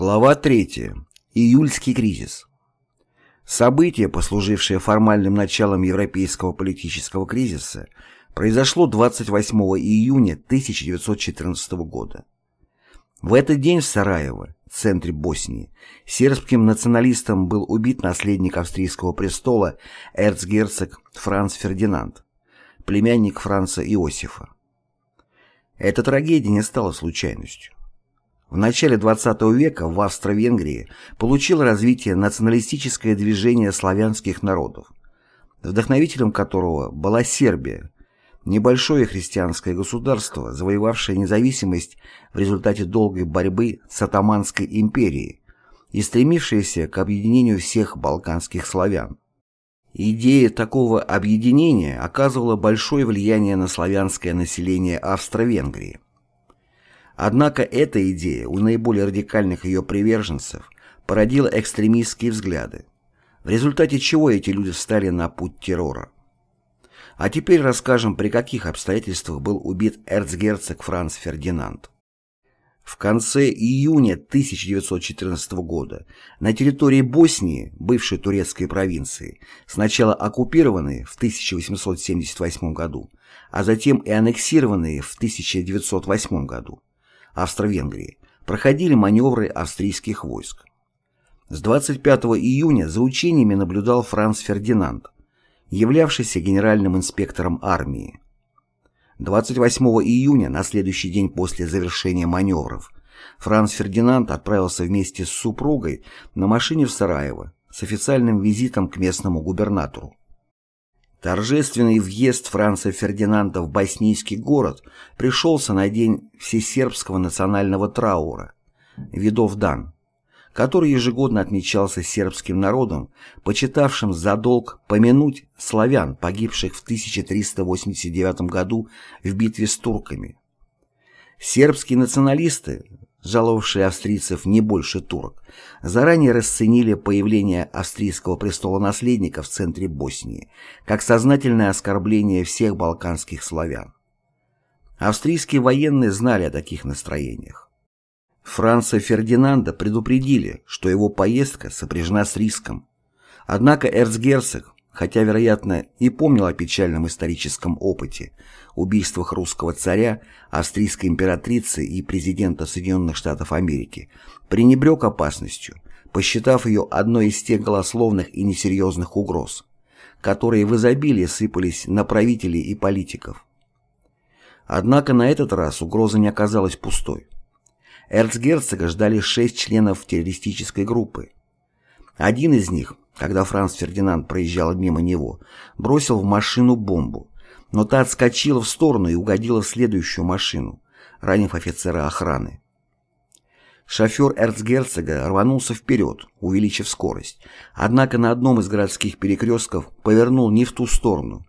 Глава 3. Июльский кризис. Событие, послужившее формальным началом европейского политического кризиса, произошло 28 июня 1914 года. В этот день в Сараево, центре Боснии, сербским националистом был убит наследник австрийского престола эрцгерцог Франц Фердинанд, племянник Франца Иосифа. Эта трагедия не стала случайностью. В начале XX века в Австро-Венгрии получило развитие националистическое движение славянских народов, вдохновителем которого была Сербия, небольшое христианское государство, завоевавшее независимость в результате долгой борьбы с Атаманской империей и стремившееся к объединению всех балканских славян. Идея такого объединения оказывала большое влияние на славянское население Австро-Венгрии. Однако эта идея у наиболее радикальных ее приверженцев породила экстремистские взгляды, в результате чего эти люди встали на путь террора. А теперь расскажем, при каких обстоятельствах был убит эрцгерцог Франц Фердинанд. В конце июня 1914 года на территории Боснии, бывшей турецкой провинции, сначала оккупированной в 1878 году, а затем и аннексированные в 1908 году, Австро-Венгрии, проходили маневры австрийских войск. С 25 июня за учениями наблюдал Франц Фердинанд, являвшийся генеральным инспектором армии. 28 июня, на следующий день после завершения маневров, Франц Фердинанд отправился вместе с супругой на машине в Сараево с официальным визитом к местному губернатору. Торжественный въезд Франца Фердинанда в боснийский город пришелся на день всесербского национального траура Видовдан, который ежегодно отмечался сербским народом, почитавшим за долг помянуть славян, погибших в 1389 году в битве с турками. Сербские националисты, жаловавшие австрийцев не больше турок, заранее расценили появление австрийского престола-наследника в центре Боснии как сознательное оскорбление всех балканских славян. Австрийские военные знали о таких настроениях. Франца Фердинанда предупредили, что его поездка сопряжена с риском. Однако эрцгерцог, хотя, вероятно, и помнил о печальном историческом опыте, убийствах русского царя, австрийской императрицы и президента Соединенных Штатов Америки, пренебрег опасностью, посчитав ее одной из тех голословных и несерьезных угроз, которые в изобилии сыпались на правителей и политиков. Однако на этот раз угроза не оказалась пустой. Эрцгерцога ждали шесть членов террористической группы. Один из них, когда Франц Фердинанд проезжал мимо него, бросил в машину бомбу, но та отскочила в сторону и угодила в следующую машину, ранив офицера охраны. Шофер эрцгерцога рванулся вперед, увеличив скорость, однако на одном из городских перекрестков повернул не в ту сторону,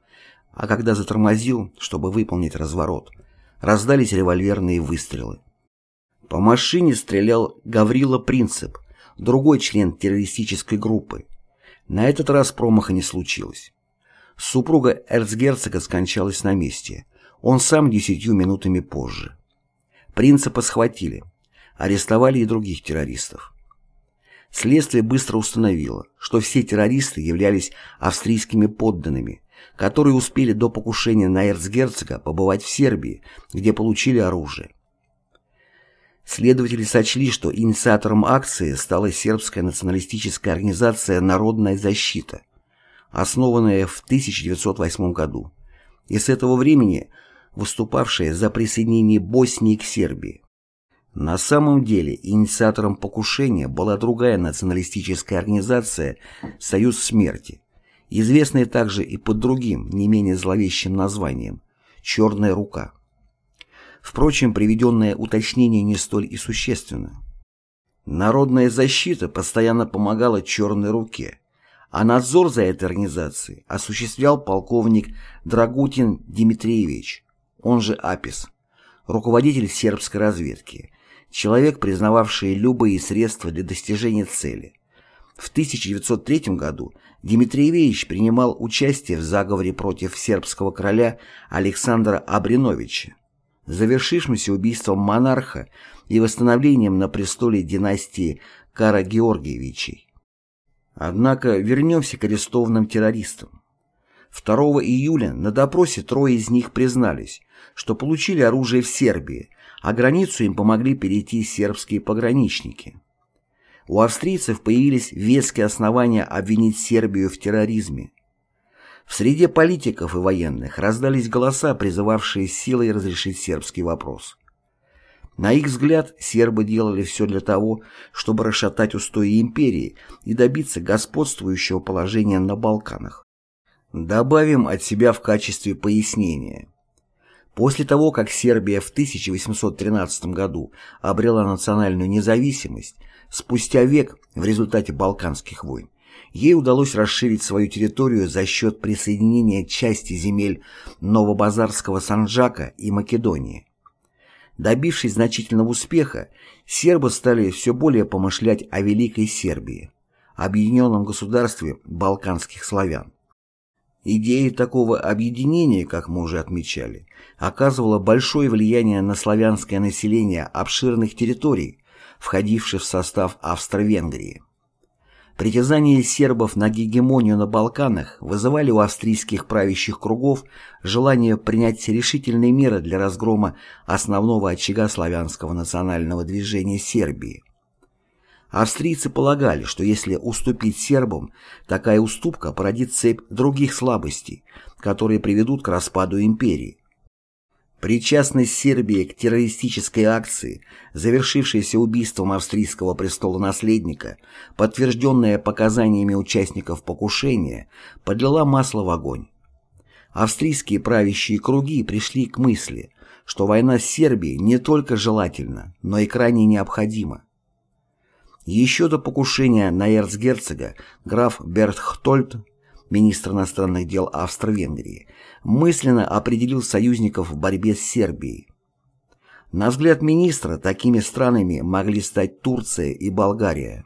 а когда затормозил, чтобы выполнить разворот, раздались револьверные выстрелы. По машине стрелял Гаврила Принцип, другой член террористической группы. На этот раз промаха не случилось. Супруга эрцгерцога скончалась на месте, он сам десятью минутами позже. Принципа схватили, арестовали и других террористов. Следствие быстро установило, что все террористы являлись австрийскими подданными, которые успели до покушения на эрцгерцога побывать в Сербии, где получили оружие. Следователи сочли, что инициатором акции стала сербская националистическая организация «Народная защита», основанная в 1908 году, и с этого времени выступавшая за присоединение Боснии к Сербии. На самом деле инициатором покушения была другая националистическая организация «Союз смерти», известная также и под другим, не менее зловещим названием «Черная рука». Впрочем, приведенное уточнение не столь и существенно. Народная защита постоянно помогала «Черной руке», а надзор за этой организацией осуществлял полковник Драгутин Дмитриевич, он же АПИС, руководитель сербской разведки, человек, признававший любые средства для достижения цели. В 1903 году Дмитриевич принимал участие в заговоре против сербского короля Александра Абриновича, завершившемся убийством монарха и восстановлением на престоле династии Кара-Георгиевичей. Однако вернемся к арестованным террористам. 2 июля на допросе трое из них признались, что получили оружие в Сербии, а границу им помогли перейти сербские пограничники. У австрийцев появились веские основания обвинить Сербию в терроризме. В среде политиков и военных раздались голоса, призывавшие силой разрешить сербский вопрос. На их взгляд, сербы делали все для того, чтобы расшатать устои империи и добиться господствующего положения на Балканах. Добавим от себя в качестве пояснения. После того, как Сербия в 1813 году обрела национальную независимость, спустя век в результате Балканских войн, ей удалось расширить свою территорию за счет присоединения части земель Новобазарского Санджака и Македонии. Добившись значительного успеха, сербы стали все более помышлять о Великой Сербии, объединенном государстве балканских славян. Идея такого объединения, как мы уже отмечали, оказывала большое влияние на славянское население обширных территорий, входивших в состав Австро-Венгрии. Притязания сербов на гегемонию на Балканах вызывали у австрийских правящих кругов желание принять решительные меры для разгрома основного очага славянского национального движения Сербии. Австрийцы полагали, что если уступить сербам, такая уступка породит цепь других слабостей, которые приведут к распаду империи, Причастность Сербии к террористической акции, завершившейся убийством австрийского престолонаследника, подтвержденная показаниями участников покушения, подлила масло в огонь. Австрийские правящие круги пришли к мысли, что война с Сербией не только желательна, но и крайне необходима. Еще до покушения на эрцгерцога граф Бертхтольд министр иностранных дел Австро-Венгрии, мысленно определил союзников в борьбе с Сербией. На взгляд министра, такими странами могли стать Турция и Болгария.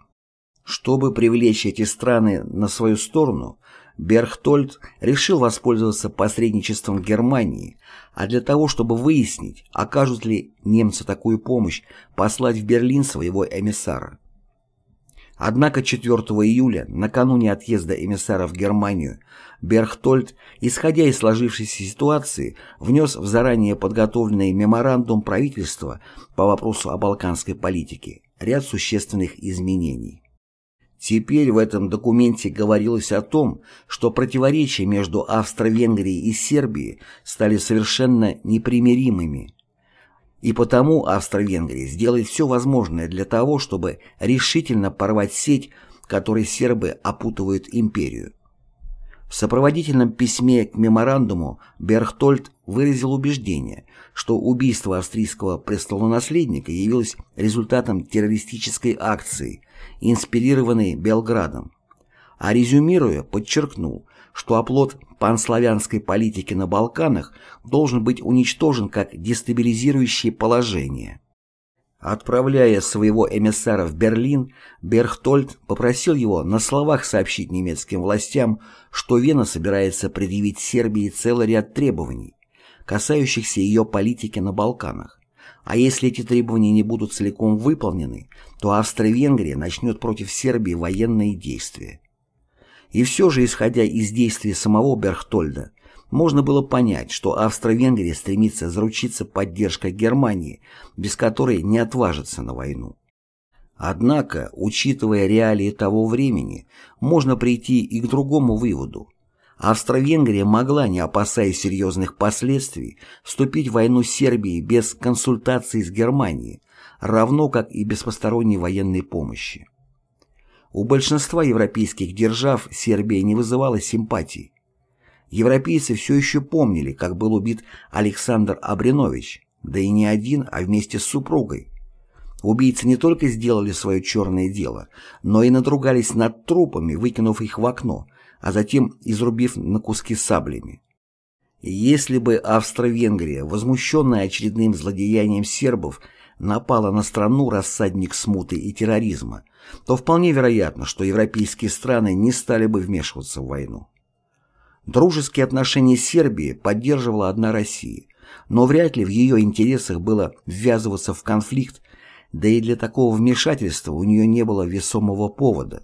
Чтобы привлечь эти страны на свою сторону, Берхтольд решил воспользоваться посредничеством Германии, а для того, чтобы выяснить, окажут ли немцы такую помощь, послать в Берлин своего эмиссара. Однако 4 июля, накануне отъезда эмиссара в Германию, Берхтольд, исходя из сложившейся ситуации, внес в заранее подготовленный меморандум правительства по вопросу о балканской политике ряд существенных изменений. Теперь в этом документе говорилось о том, что противоречия между Австро-Венгрией и Сербией стали совершенно непримиримыми, и потому Австро-Венгрия сделает все возможное для того, чтобы решительно порвать сеть, которой сербы опутывают империю. В сопроводительном письме к меморандуму Берхтольд выразил убеждение, что убийство австрийского престолонаследника явилось результатом террористической акции, инспирированной Белградом, а резюмируя, подчеркнул, что оплот панславянской политики на Балканах должен быть уничтожен как дестабилизирующее положение. Отправляя своего эмиссара в Берлин, Берхтольд попросил его на словах сообщить немецким властям, что Вена собирается предъявить Сербии целый ряд требований, касающихся ее политики на Балканах. А если эти требования не будут целиком выполнены, то Австро-Венгрия начнет против Сербии военные действия. И все же, исходя из действий самого Берхтольда, можно было понять, что Австро-Венгрия стремится заручиться поддержкой Германии, без которой не отважится на войну. Однако, учитывая реалии того времени, можно прийти и к другому выводу. Австро-Венгрия могла, не опасаясь серьезных последствий, вступить в войну с Сербией без консультаций с Германией, равно как и без посторонней военной помощи. У большинства европейских держав Сербия не вызывала симпатий. Европейцы все еще помнили, как был убит Александр Абринович, да и не один, а вместе с супругой. Убийцы не только сделали свое черное дело, но и надругались над трупами, выкинув их в окно, а затем изрубив на куски саблями. Если бы Австро-Венгрия, возмущенная очередным злодеянием сербов, напала на страну рассадник смуты и терроризма, то вполне вероятно, что европейские страны не стали бы вмешиваться в войну. Дружеские отношения Сербии поддерживала одна Россия, но вряд ли в ее интересах было ввязываться в конфликт, да и для такого вмешательства у нее не было весомого повода.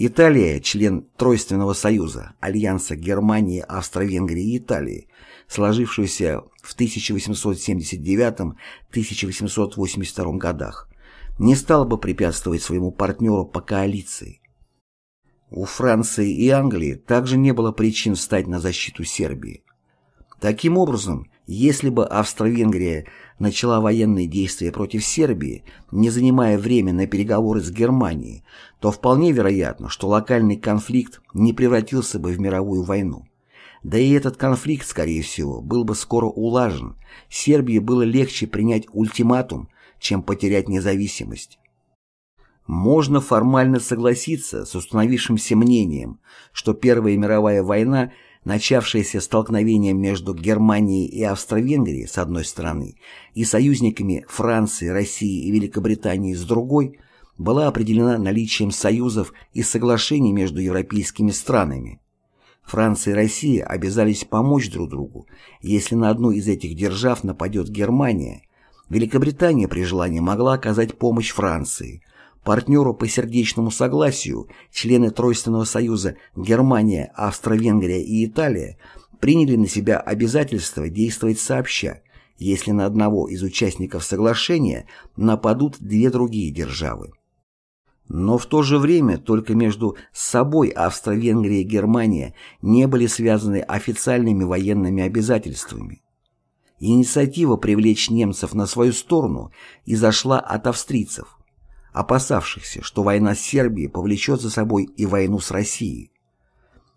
Италия, член Тройственного союза, альянса Германии, Австро-Венгрии и Италии, сложившегося в 1879-1882 годах, не стала бы препятствовать своему партнеру по коалиции. У Франции и Англии также не было причин встать на защиту Сербии. Таким образом, если бы Австро-Венгрия начала военные действия против Сербии, не занимая время на переговоры с Германией, то вполне вероятно, что локальный конфликт не превратился бы в мировую войну. Да и этот конфликт, скорее всего, был бы скоро улажен. Сербии было легче принять ультиматум, чем потерять независимость. Можно формально согласиться с установившимся мнением, что Первая мировая война – начавшееся столкновением между Германией и Австро-Венгрией с одной стороны и союзниками Франции, России и Великобритании с другой, была определена наличием союзов и соглашений между европейскими странами. Франция и Россия обязались помочь друг другу, если на одну из этих держав нападет Германия. Великобритания при желании могла оказать помощь Франции, партнеру по сердечному согласию члены Тройственного союза Германия, Австро-Венгрия и Италия приняли на себя обязательство действовать сообща, если на одного из участников соглашения нападут две другие державы. Но в то же время только между собой Австро-Венгрия и Германия не были связаны официальными военными обязательствами. Инициатива привлечь немцев на свою сторону изошла от австрийцев опасавшихся, что война с Сербией повлечет за собой и войну с Россией.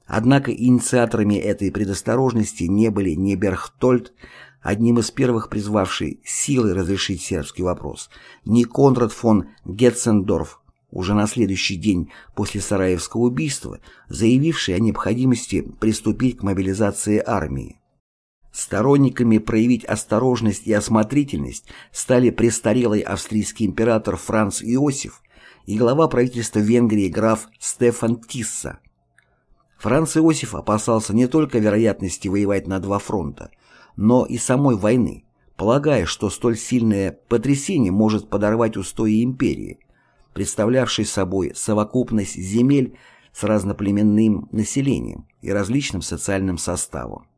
Однако инициаторами этой предосторожности не были ни Берхтольд, одним из первых призвавший силой разрешить сербский вопрос, ни Конрад фон Гетцендорф, уже на следующий день после Сараевского убийства, заявивший о необходимости приступить к мобилизации армии. Сторонниками проявить осторожность и осмотрительность стали престарелый австрийский император Франц Иосиф и глава правительства Венгрии граф Стефан Тисса. Франц Иосиф опасался не только вероятности воевать на два фронта, но и самой войны, полагая, что столь сильное потрясение может подорвать устои империи, представлявшей собой совокупность земель с разноплеменным населением и различным социальным составом.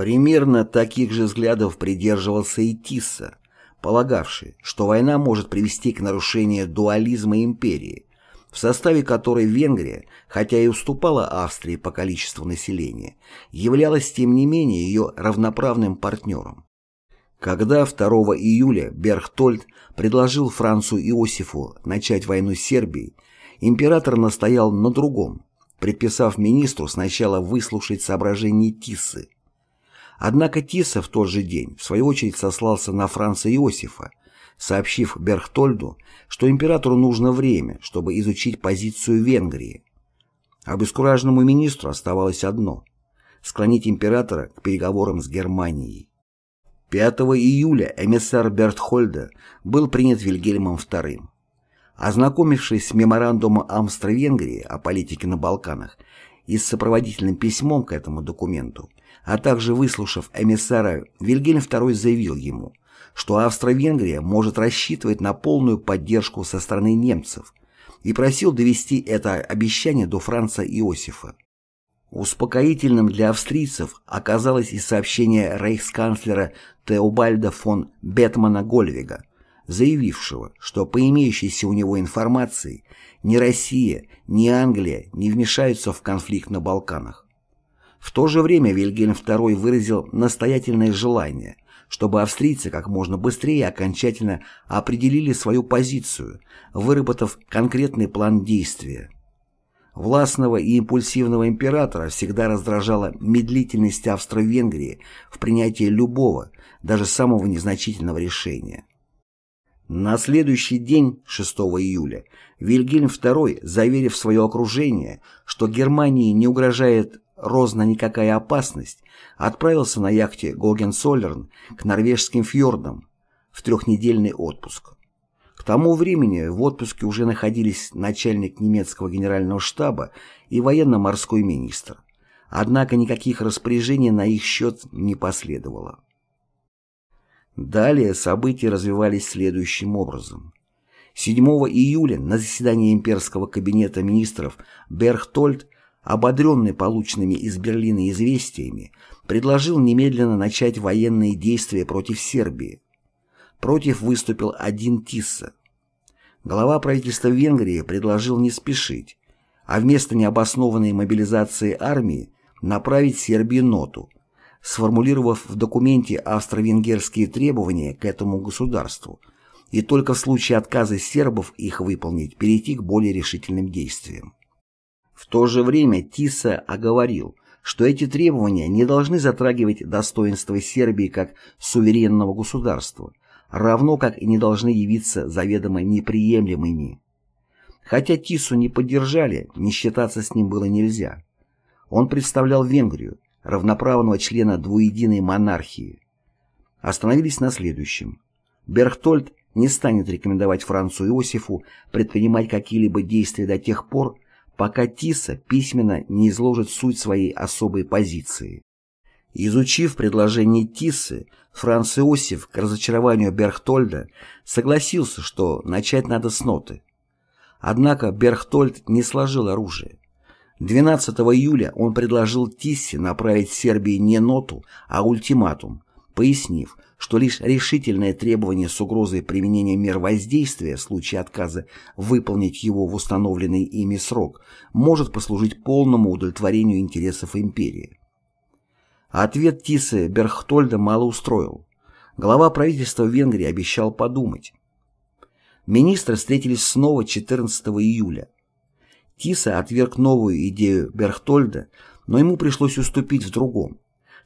Примерно таких же взглядов придерживался и Тисса, полагавший, что война может привести к нарушению дуализма империи, в составе которой Венгрия, хотя и уступала Австрии по количеству населения, являлась тем не менее ее равноправным партнером. Когда 2 июля Берхтольд предложил Францу Иосифу начать войну с Сербией, император настоял на другом, предписав министру сначала выслушать соображения Тиссы, Однако Тисса в тот же день, в свою очередь, сослался на Франца Иосифа, сообщив Берхтольду, что императору нужно время, чтобы изучить позицию Венгрии. Обескураженному министру оставалось одно – склонить императора к переговорам с Германией. 5 июля эмиссар Бертхольда был принят Вильгельмом II. Ознакомившись с меморандумом Амстро-Венгрии о политике на Балканах и с сопроводительным письмом к этому документу, а также выслушав эмиссара, Вильгельм II заявил ему, что Австро-Венгрия может рассчитывать на полную поддержку со стороны немцев и просил довести это обещание до Франца Иосифа. Успокоительным для австрийцев оказалось и сообщение рейхсканцлера Теобальда фон Бетмана Гольвига, заявившего, что по имеющейся у него информации ни Россия, ни Англия не вмешаются в конфликт на Балканах. В то же время Вильгельм II выразил настоятельное желание, чтобы австрийцы как можно быстрее окончательно определили свою позицию, выработав конкретный план действия. Властного и импульсивного императора всегда раздражала медлительность Австро-Венгрии в принятии любого, даже самого незначительного решения. На следующий день, 6 июля, Вильгельм II, заверив свое окружение, что Германии не угрожает розна никакая опасность, отправился на яхте Гогенсолерн к норвежским фьордам в трехнедельный отпуск. К тому времени в отпуске уже находились начальник немецкого генерального штаба и военно-морской министр. Однако никаких распоряжений на их счет не последовало. Далее события развивались следующим образом. 7 июля на заседании имперского кабинета министров Берхтольд, ободренный полученными из Берлина известиями, предложил немедленно начать военные действия против Сербии. Против выступил один Тисса. Глава правительства Венгрии предложил не спешить, а вместо необоснованной мобилизации армии направить Сербии ноту, сформулировав в документе австро-венгерские требования к этому государству – и только в случае отказа сербов их выполнить перейти к более решительным действиям. В то же время Тиса оговорил, что эти требования не должны затрагивать достоинство Сербии как суверенного государства, равно как и не должны явиться заведомо неприемлемыми. Хотя Тису не поддержали, не считаться с ним было нельзя. Он представлял Венгрию, равноправного члена двуединой монархии. Остановились на следующем. Берхтольд не станет рекомендовать Францу Иосифу предпринимать какие-либо действия до тех пор, пока Тиса письменно не изложит суть своей особой позиции. Изучив предложение Тиссы, Франц Иосиф, к разочарованию Берхтольда, согласился, что начать надо с ноты. Однако Берхтольд не сложил оружие. 12 июля он предложил Тиссе направить Сербии не ноту, а ультиматум, пояснив, что лишь решительное требование с угрозой применения мер воздействия в случае отказа выполнить его в установленный ими срок может послужить полному удовлетворению интересов империи. Ответ Тисы Берхтольда мало устроил. Глава правительства Венгрии обещал подумать. Министры встретились снова 14 июля. Тиса отверг новую идею Берхтольда, но ему пришлось уступить в другом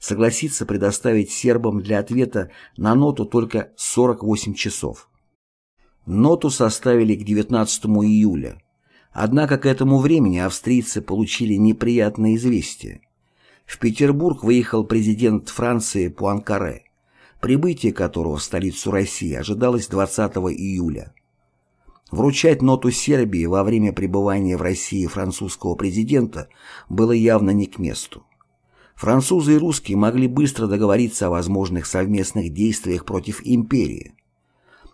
согласится предоставить сербам для ответа на ноту только 48 часов. Ноту составили к 19 июля. Однако к этому времени австрийцы получили неприятное известие. В Петербург выехал президент Франции Пуанкаре, прибытие которого в столицу России ожидалось 20 июля. Вручать ноту Сербии во время пребывания в России французского президента было явно не к месту. Французы и русские могли быстро договориться о возможных совместных действиях против империи.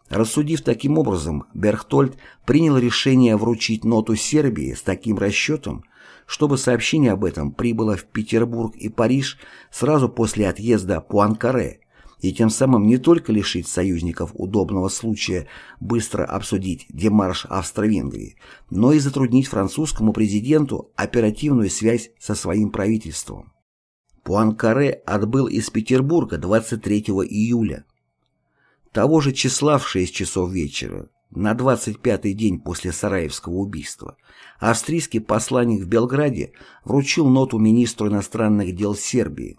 Рассудив таким образом, Берхтольд принял решение вручить ноту Сербии с таким расчетом, чтобы сообщение об этом прибыло в Петербург и Париж сразу после отъезда Пуанкаре, и тем самым не только лишить союзников удобного случая быстро обсудить демарш Австро-Венгрии, но и затруднить французскому президенту оперативную связь со своим правительством. Пуанкаре отбыл из Петербурга 23 июля. Того же числа в 6 часов вечера, на 25-й день после Сараевского убийства, австрийский посланник в Белграде вручил ноту министру иностранных дел Сербии.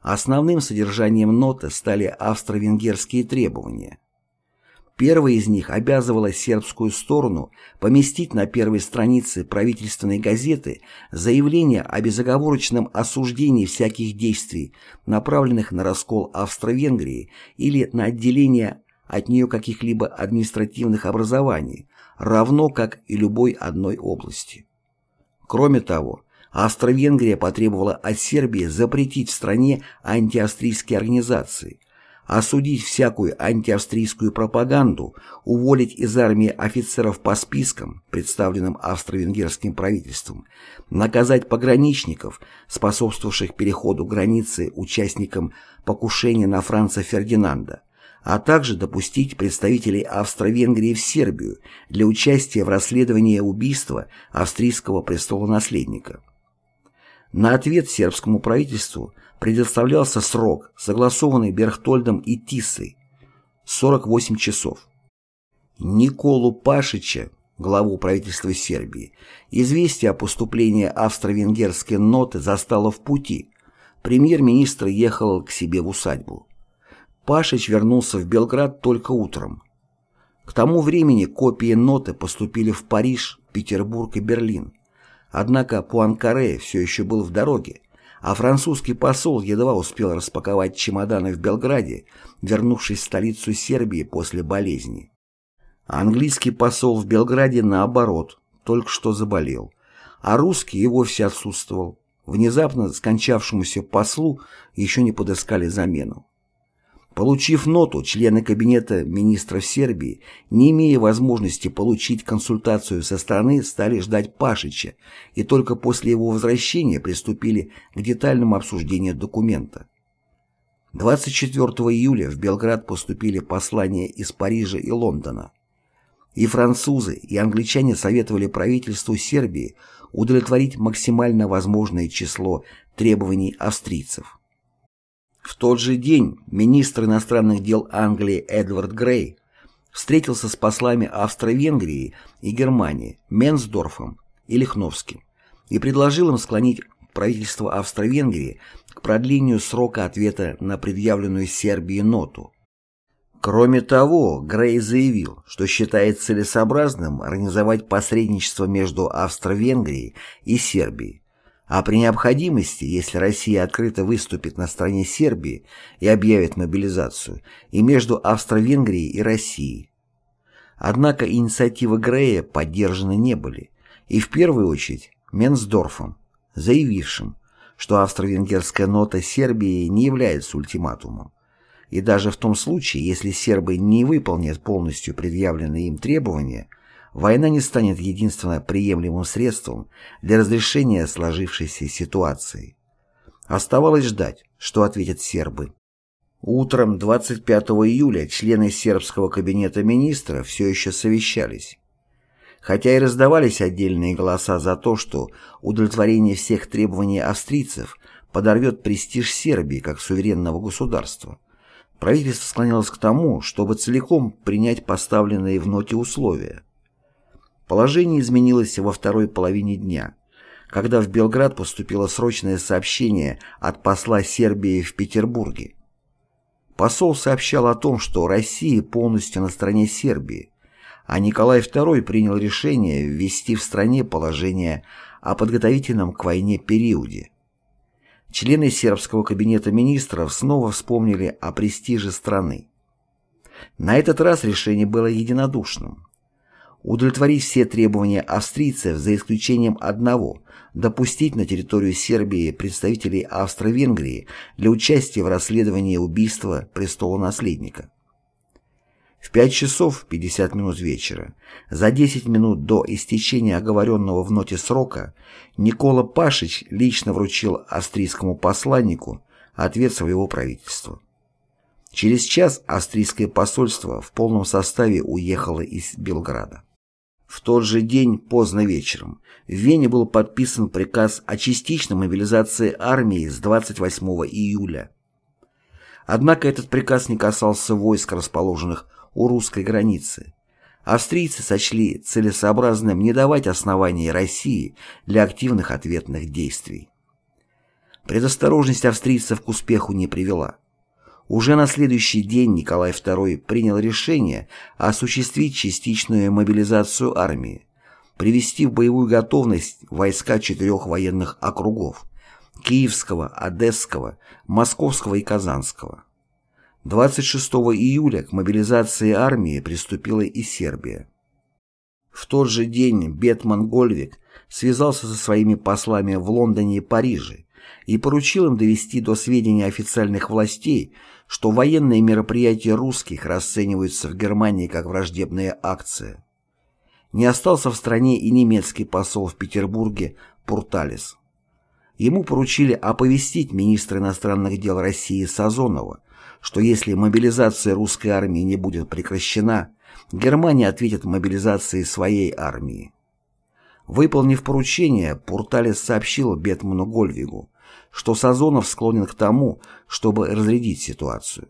Основным содержанием ноты стали австро-венгерские требования – Первая из них обязывала сербскую сторону поместить на первой странице правительственной газеты заявление о безоговорочном осуждении всяких действий, направленных на раскол Австро-Венгрии или на отделение от нее каких-либо административных образований, равно как и любой одной области. Кроме того, Австро-Венгрия потребовала от Сербии запретить в стране антиавстрийские организации – осудить всякую антиавстрийскую пропаганду, уволить из армии офицеров по спискам, представленным австро-венгерским правительством, наказать пограничников, способствовавших переходу границы участникам покушения на Франца Фердинанда, а также допустить представителей Австро-Венгрии в Сербию для участия в расследовании убийства австрийского престолонаследника. На ответ сербскому правительству предоставлялся срок, согласованный Берхтольдом и Тиссой – 48 часов. Николу Пашича, главу правительства Сербии, известие о поступлении австро-венгерской ноты застало в пути. Премьер-министр ехал к себе в усадьбу. Пашич вернулся в Белград только утром. К тому времени копии ноты поступили в Париж, Петербург и Берлин. Однако Пуанкаре все еще был в дороге, а французский посол едва успел распаковать чемоданы в Белграде, вернувшись в столицу Сербии после болезни. Английский посол в Белграде, наоборот, только что заболел, а русский и вовсе отсутствовал. Внезапно скончавшемуся послу еще не подыскали замену. Получив ноту, члены Кабинета министров Сербии, не имея возможности получить консультацию со стороны, стали ждать Пашича и только после его возвращения приступили к детальному обсуждению документа. 24 июля в Белград поступили послания из Парижа и Лондона. И французы, и англичане советовали правительству Сербии удовлетворить максимально возможное число требований австрийцев. В тот же день министр иностранных дел Англии Эдвард Грей встретился с послами Австро-Венгрии и Германии Менсдорфом и Лихновским и предложил им склонить правительство Австро-Венгрии к продлению срока ответа на предъявленную Сербии ноту. Кроме того, Грей заявил, что считает целесообразным организовать посредничество между Австро-Венгрией и Сербией, а при необходимости, если Россия открыто выступит на стороне Сербии и объявит мобилизацию, и между Австро-Венгрией и Россией. Однако инициативы Грея поддержаны не были, и в первую очередь Менсдорфом, заявившим, что австро-венгерская нота Сербии не является ультиматумом, и даже в том случае, если сербы не выполнят полностью предъявленные им требования – война не станет единственно приемлемым средством для разрешения сложившейся ситуации. Оставалось ждать, что ответят сербы. Утром 25 июля члены сербского кабинета министров все еще совещались. Хотя и раздавались отдельные голоса за то, что удовлетворение всех требований австрийцев подорвет престиж Сербии как суверенного государства, правительство склонялось к тому, чтобы целиком принять поставленные в ноте условия. Положение изменилось во второй половине дня, когда в Белград поступило срочное сообщение от посла Сербии в Петербурге. Посол сообщал о том, что Россия полностью на стороне Сербии, а Николай II принял решение ввести в стране положение о подготовительном к войне периоде. Члены сербского кабинета министров снова вспомнили о престиже страны. На этот раз решение было единодушным удовлетворить все требования австрийцев за исключением одного – допустить на территорию Сербии представителей Австро-Венгрии для участия в расследовании убийства престола-наследника. В 5 часов 50 минут вечера, за 10 минут до истечения оговоренного в ноте срока, Никола Пашич лично вручил австрийскому посланнику ответ своего правительства. Через час австрийское посольство в полном составе уехало из Белграда. В тот же день, поздно вечером, в Вене был подписан приказ о частичной мобилизации армии с 28 июля. Однако этот приказ не касался войск, расположенных у русской границы. Австрийцы сочли целесообразным не давать оснований России для активных ответных действий. Предосторожность австрийцев к успеху не привела. Уже на следующий день Николай II принял решение осуществить частичную мобилизацию армии, привести в боевую готовность войска четырех военных округов – Киевского, Одесского, Московского и Казанского. 26 июля к мобилизации армии приступила и Сербия. В тот же день Бетман Гольвик связался со своими послами в Лондоне и Париже и поручил им довести до сведения официальных властей, что военные мероприятия русских расцениваются в Германии как враждебная акция. Не остался в стране и немецкий посол в Петербурге Пурталис. Ему поручили оповестить министра иностранных дел России Сазонова, что если мобилизация русской армии не будет прекращена, Германия ответит мобилизацией своей армии. Выполнив поручение, Пурталис сообщил Бетману Гольвегу, что Сазонов склонен к тому, чтобы разрядить ситуацию.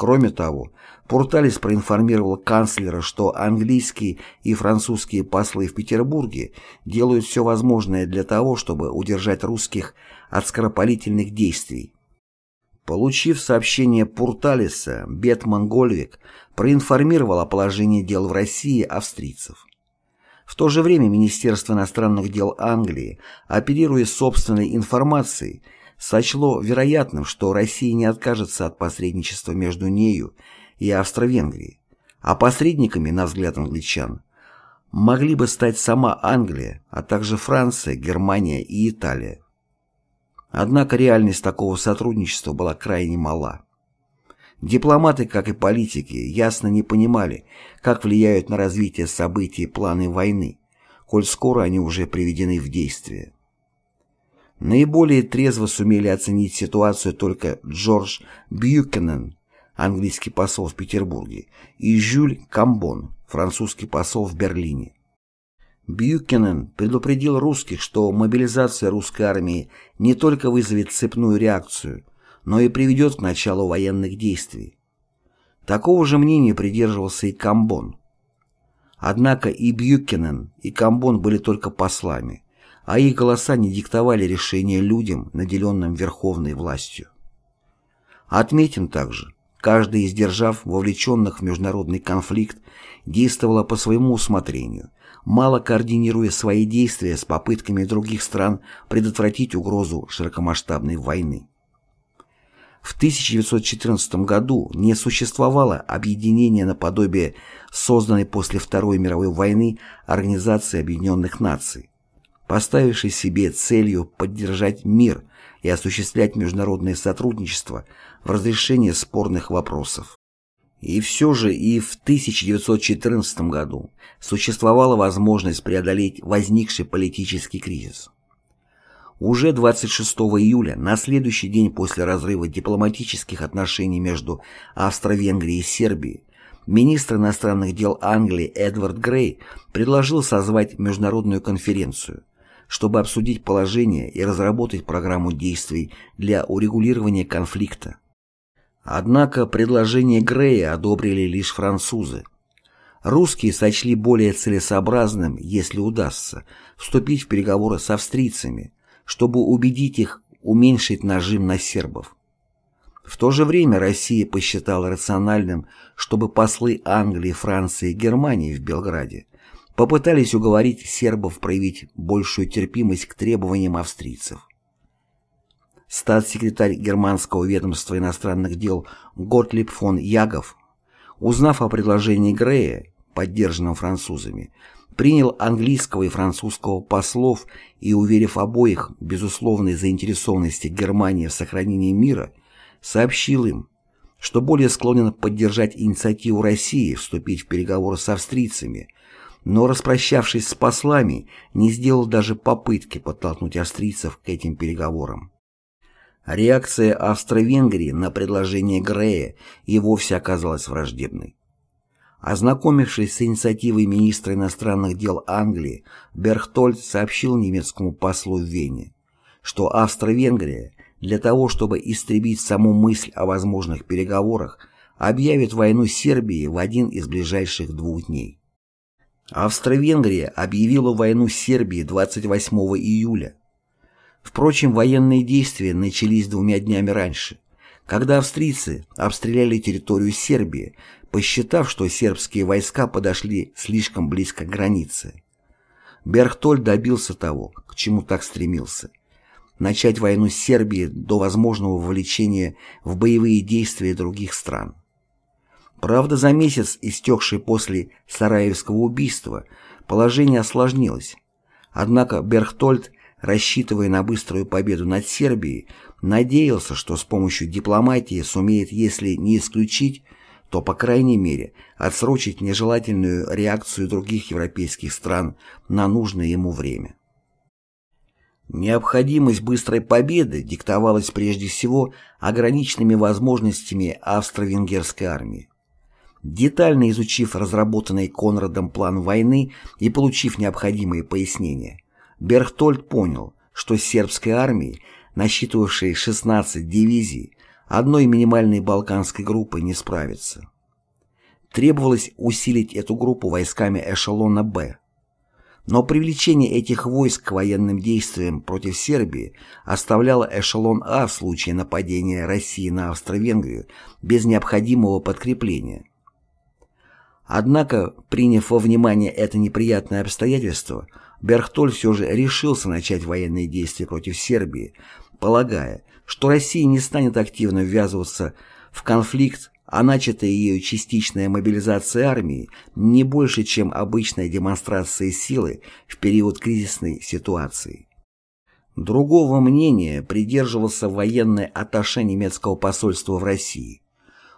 Кроме того, Пурталис проинформировал канцлера, что английские и французские послы в Петербурге делают все возможное для того, чтобы удержать русских от скоропалительных действий. Получив сообщение Пурталиса, Бетман Гольвик проинформировал о положении дел в России австрийцев. В то же время Министерство иностранных дел Англии, оперируя собственной информацией, сочло вероятным, что Россия не откажется от посредничества между нею и Австро-Венгрией, а посредниками, на взгляд англичан, могли бы стать сама Англия, а также Франция, Германия и Италия. Однако реальность такого сотрудничества была крайне мала. Дипломаты, как и политики, ясно не понимали, как влияют на развитие событий планы войны, коль скоро они уже приведены в действие. Наиболее трезво сумели оценить ситуацию только Джордж Бьюкенен, английский посол в Петербурге, и Жюль Камбон, французский посол в Берлине. Бьюкенен предупредил русских, что мобилизация русской армии не только вызовет цепную реакцию, но и приведет к началу военных действий. Такого же мнения придерживался и Камбон. Однако и Бьюкенен, и Камбон были только послами, а их голоса не диктовали решения людям, наделенным верховной властью. Отметим также, каждая из держав, вовлеченных в международный конфликт, действовала по своему усмотрению, мало координируя свои действия с попытками других стран предотвратить угрозу широкомасштабной войны. В 1914 году не существовало объединения наподобие созданной после Второй мировой войны Организации Объединенных Наций, поставившей себе целью поддержать мир и осуществлять международное сотрудничество в разрешении спорных вопросов. И все же и в 1914 году существовала возможность преодолеть возникший политический кризис. Уже 26 июля, на следующий день после разрыва дипломатических отношений между Австро-Венгрией и Сербией, министр иностранных дел Англии Эдвард Грей предложил созвать международную конференцию, чтобы обсудить положение и разработать программу действий для урегулирования конфликта. Однако предложение Грея одобрили лишь французы. Русские сочли более целесообразным, если удастся, вступить в переговоры с австрийцами, чтобы убедить их уменьшить нажим на сербов. В то же время Россия посчитала рациональным, чтобы послы Англии, Франции и Германии в Белграде попытались уговорить сербов проявить большую терпимость к требованиям австрийцев. Статс-секретарь германского ведомства иностранных дел Готлиб фон Ягов, узнав о предложении Грея, поддержанном французами, принял английского и французского послов и, уверив обоих безусловной заинтересованности Германии в сохранении мира, сообщил им, что более склонен поддержать инициативу России вступить в переговоры с австрийцами, но, распрощавшись с послами, не сделал даже попытки подтолкнуть австрийцев к этим переговорам. Реакция Австро-Венгрии на предложение Грея и вовсе оказалась враждебной. Ознакомившись с инициативой министра иностранных дел Англии, Берхтольд сообщил немецкому послу в Вене, что Австро-Венгрия для того, чтобы истребить саму мысль о возможных переговорах, объявит войну Сербии в один из ближайших двух дней. Австро-Венгрия объявила войну Сербии 28 июля. Впрочем, военные действия начались двумя днями раньше, когда австрийцы обстреляли территорию Сербии, посчитав, что сербские войска подошли слишком близко к границе. Берхтоль добился того, к чему так стремился – начать войну с Сербией до возможного вовлечения в боевые действия других стран. Правда, за месяц, истекший после Сараевского убийства, положение осложнилось. Однако Берхтольд, рассчитывая на быструю победу над Сербией, надеялся, что с помощью дипломатии сумеет, если не исключить, то, по крайней мере, отсрочить нежелательную реакцию других европейских стран на нужное ему время. Необходимость быстрой победы диктовалась прежде всего ограниченными возможностями австро-венгерской армии. Детально изучив разработанный Конрадом план войны и получив необходимые пояснения, Берхтольд понял, что сербской армии, насчитывавшей 16 дивизий, одной минимальной балканской группы не справится. Требовалось усилить эту группу войсками эшелона «Б». Но привлечение этих войск к военным действиям против Сербии оставляло эшелон А в случае нападения России на Австро-Венгрию без необходимого подкрепления. Однако, приняв во внимание это неприятное обстоятельство, Берхтоль все же решился начать военные действия против Сербии, полагая, что Россия не станет активно ввязываться в конфликт, а начатая ею частичная мобилизация армии не больше, чем обычная демонстрация силы в период кризисной ситуации. Другого мнения придерживался военный атташе немецкого посольства в России.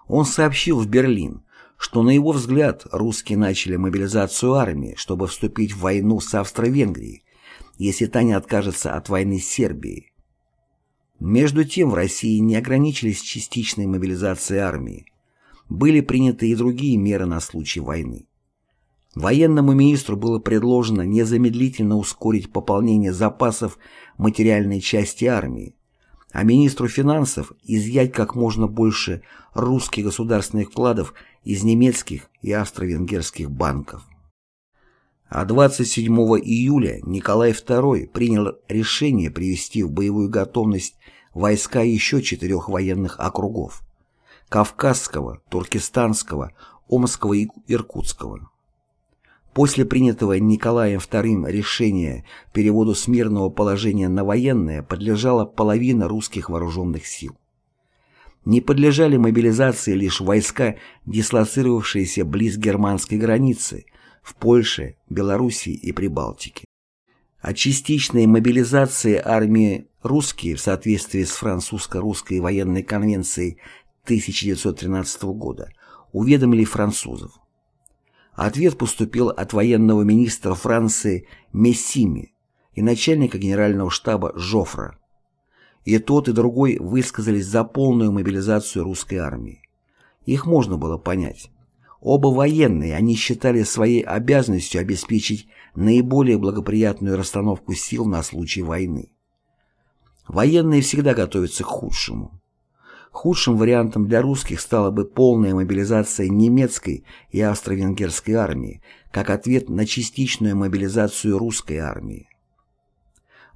Он сообщил в Берлин, что на его взгляд русские начали мобилизацию армии, чтобы вступить в войну с Австро-Венгрией, если та не откажется от войны с Сербией. Между тем в России не ограничились частичной мобилизацией армии. Были приняты и другие меры на случай войны. Военному министру было предложено незамедлительно ускорить пополнение запасов материальной части армии, а министру финансов изъять как можно больше русских государственных вкладов из немецких и австро-венгерских банков. А 27 июля Николай II принял решение привести в боевую готовность войска еще четырех военных округов – Кавказского, Туркестанского, Омского и Иркутского. После принятого Николаем II решения переводу с мирного положения на военное подлежала половина русских вооруженных сил. Не подлежали мобилизации лишь войска, дислоцировавшиеся близ германской границы, в Польше, Белоруссии и Прибалтике. О частичной мобилизации армии русские в соответствии с французско-русской военной конвенцией 1913 года уведомили французов. Ответ поступил от военного министра Франции Мессими и начальника генерального штаба Жофра. И тот, и другой высказались за полную мобилизацию русской армии. Их можно было понять. Оба военные, они считали своей обязанностью обеспечить наиболее благоприятную расстановку сил на случай войны. Военные всегда готовятся к худшему. Худшим вариантом для русских стала бы полная мобилизация немецкой и австро-венгерской армии, как ответ на частичную мобилизацию русской армии.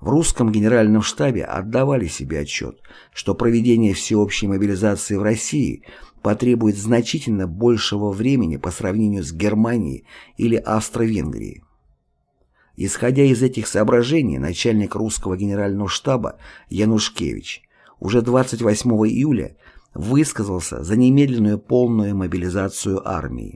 В русском генеральном штабе отдавали себе отчет, что проведение всеобщей мобилизации в России потребует значительно большего времени по сравнению с Германией или Австро-Венгрией. Исходя из этих соображений, начальник русского генерального штаба Янушкевич уже 28 июля высказался за немедленную полную мобилизацию армии.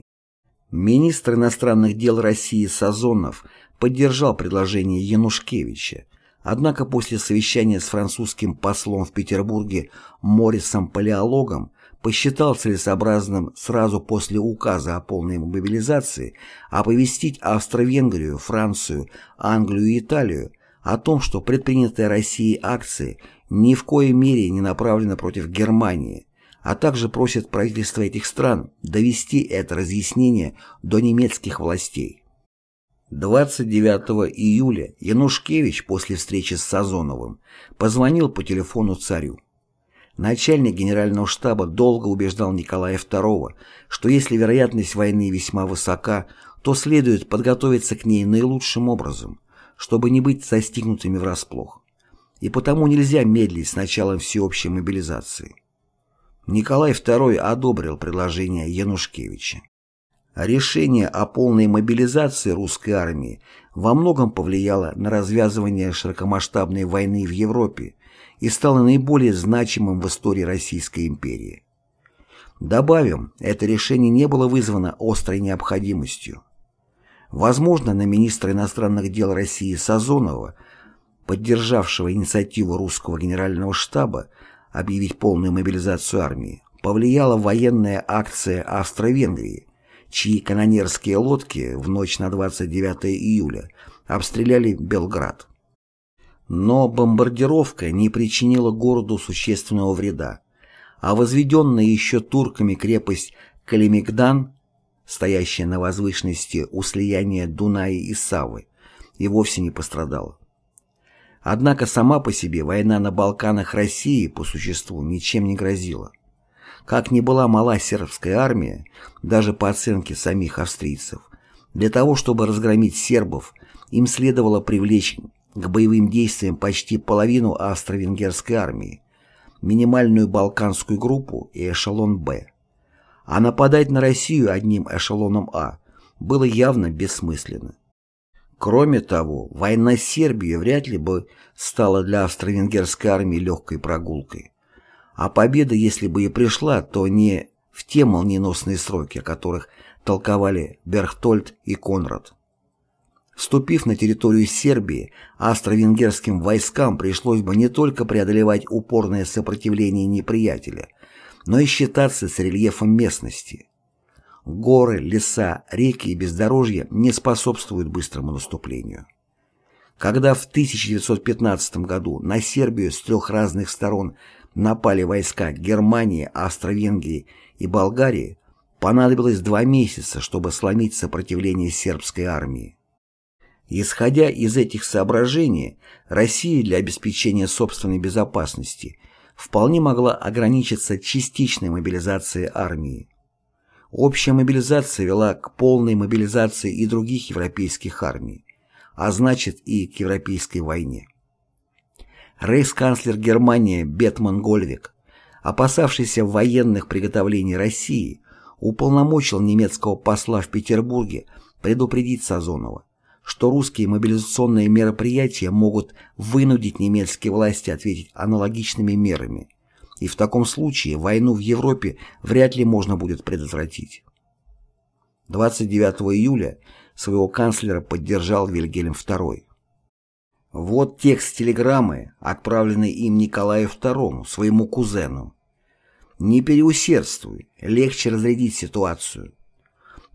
Министр иностранных дел России Сазонов поддержал предложение Янушкевича, однако после совещания с французским послом в Петербурге Морисом Палеологом посчитал целесообразным сразу после указа о полной мобилизации оповестить Австро-Венгрию, Францию, Англию и Италию о том, что предпринятые Россией акции ни в коей мере не направлена против Германии, а также просит правительства этих стран довести это разъяснение до немецких властей. 29 июля Янушкевич после встречи с Сазоновым позвонил по телефону царю. Начальник генерального штаба долго убеждал Николая II, что если вероятность войны весьма высока, то следует подготовиться к ней наилучшим образом, чтобы не быть застигнутыми врасплох и потому нельзя медлить с началом всеобщей мобилизации. Николай II одобрил предложение Янушкевича. Решение о полной мобилизации русской армии во многом повлияло на развязывание широкомасштабной войны в Европе и стало наиболее значимым в истории Российской империи. Добавим, это решение не было вызвано острой необходимостью. Возможно, на министра иностранных дел России Сазонова – поддержавшего инициативу русского генерального штаба объявить полную мобилизацию армии, повлияла военная акция Австро-Венгрии, чьи канонерские лодки в ночь на 29 июля обстреляли Белград. Но бомбардировка не причинила городу существенного вреда, а возведенная еще турками крепость Калимигдан, стоящая на возвышенности у слияния Дуная и Савы, и вовсе не пострадала. Однако сама по себе война на Балканах России по существу ничем не грозила. Как ни была мала сербская армия, даже по оценке самих австрийцев, для того, чтобы разгромить сербов, им следовало привлечь к боевым действиям почти половину австро-венгерской армии, минимальную балканскую группу и эшелон «Б». А нападать на Россию одним эшелоном «А» было явно бессмысленно. Кроме того, война с Сербией вряд ли бы стала для австро-венгерской армии легкой прогулкой. А победа, если бы и пришла, то не в те молниеносные сроки, о которых толковали Берхтольд и Конрад. Вступив на территорию Сербии, австро-венгерским войскам пришлось бы не только преодолевать упорное сопротивление неприятеля, но и считаться с рельефом местности. Горы, леса, реки и бездорожья не способствуют быстрому наступлению. Когда в 1915 году на Сербию с трех разных сторон напали войска Германии, Австро-Венгрии и Болгарии, понадобилось два месяца, чтобы сломить сопротивление сербской армии. Исходя из этих соображений, Россия для обеспечения собственной безопасности вполне могла ограничиться частичной мобилизацией армии. Общая мобилизация вела к полной мобилизации и других европейских армий, а значит и к европейской войне. Рейхсканцлер Германии Бетман Гольвик, опасавшийся военных приготовлений России, уполномочил немецкого посла в Петербурге предупредить Сазонова, что русские мобилизационные мероприятия могут вынудить немецкие власти ответить аналогичными мерами, и в таком случае войну в Европе вряд ли можно будет предотвратить. 29 июля своего канцлера поддержал Вильгельм II. Вот текст телеграммы, отправленной им Николаю II, своему кузену. «Не переусердствуй, легче разрядить ситуацию».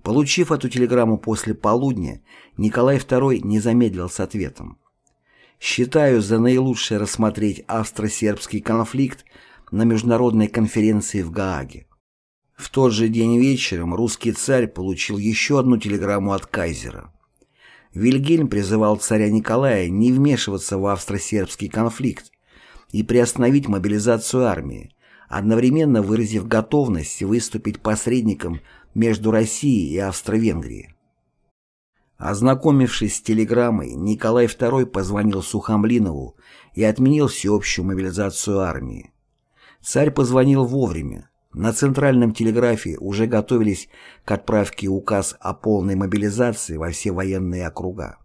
Получив эту телеграмму после полудня, Николай II не замедлил с ответом. «Считаю за наилучшее рассмотреть австро-сербский конфликт на международной конференции в Гааге». В тот же день вечером русский царь получил еще одну телеграмму от кайзера. Вильгельм призывал царя Николая не вмешиваться в австро-сербский конфликт и приостановить мобилизацию армии, одновременно выразив готовность выступить посредником между Россией и Австро-Венгрией. Ознакомившись с телеграммой, Николай II позвонил Сухомлинову и отменил всеобщую мобилизацию армии. Царь позвонил вовремя, на Центральном телеграфе уже готовились к отправке указ о полной мобилизации во все военные округа.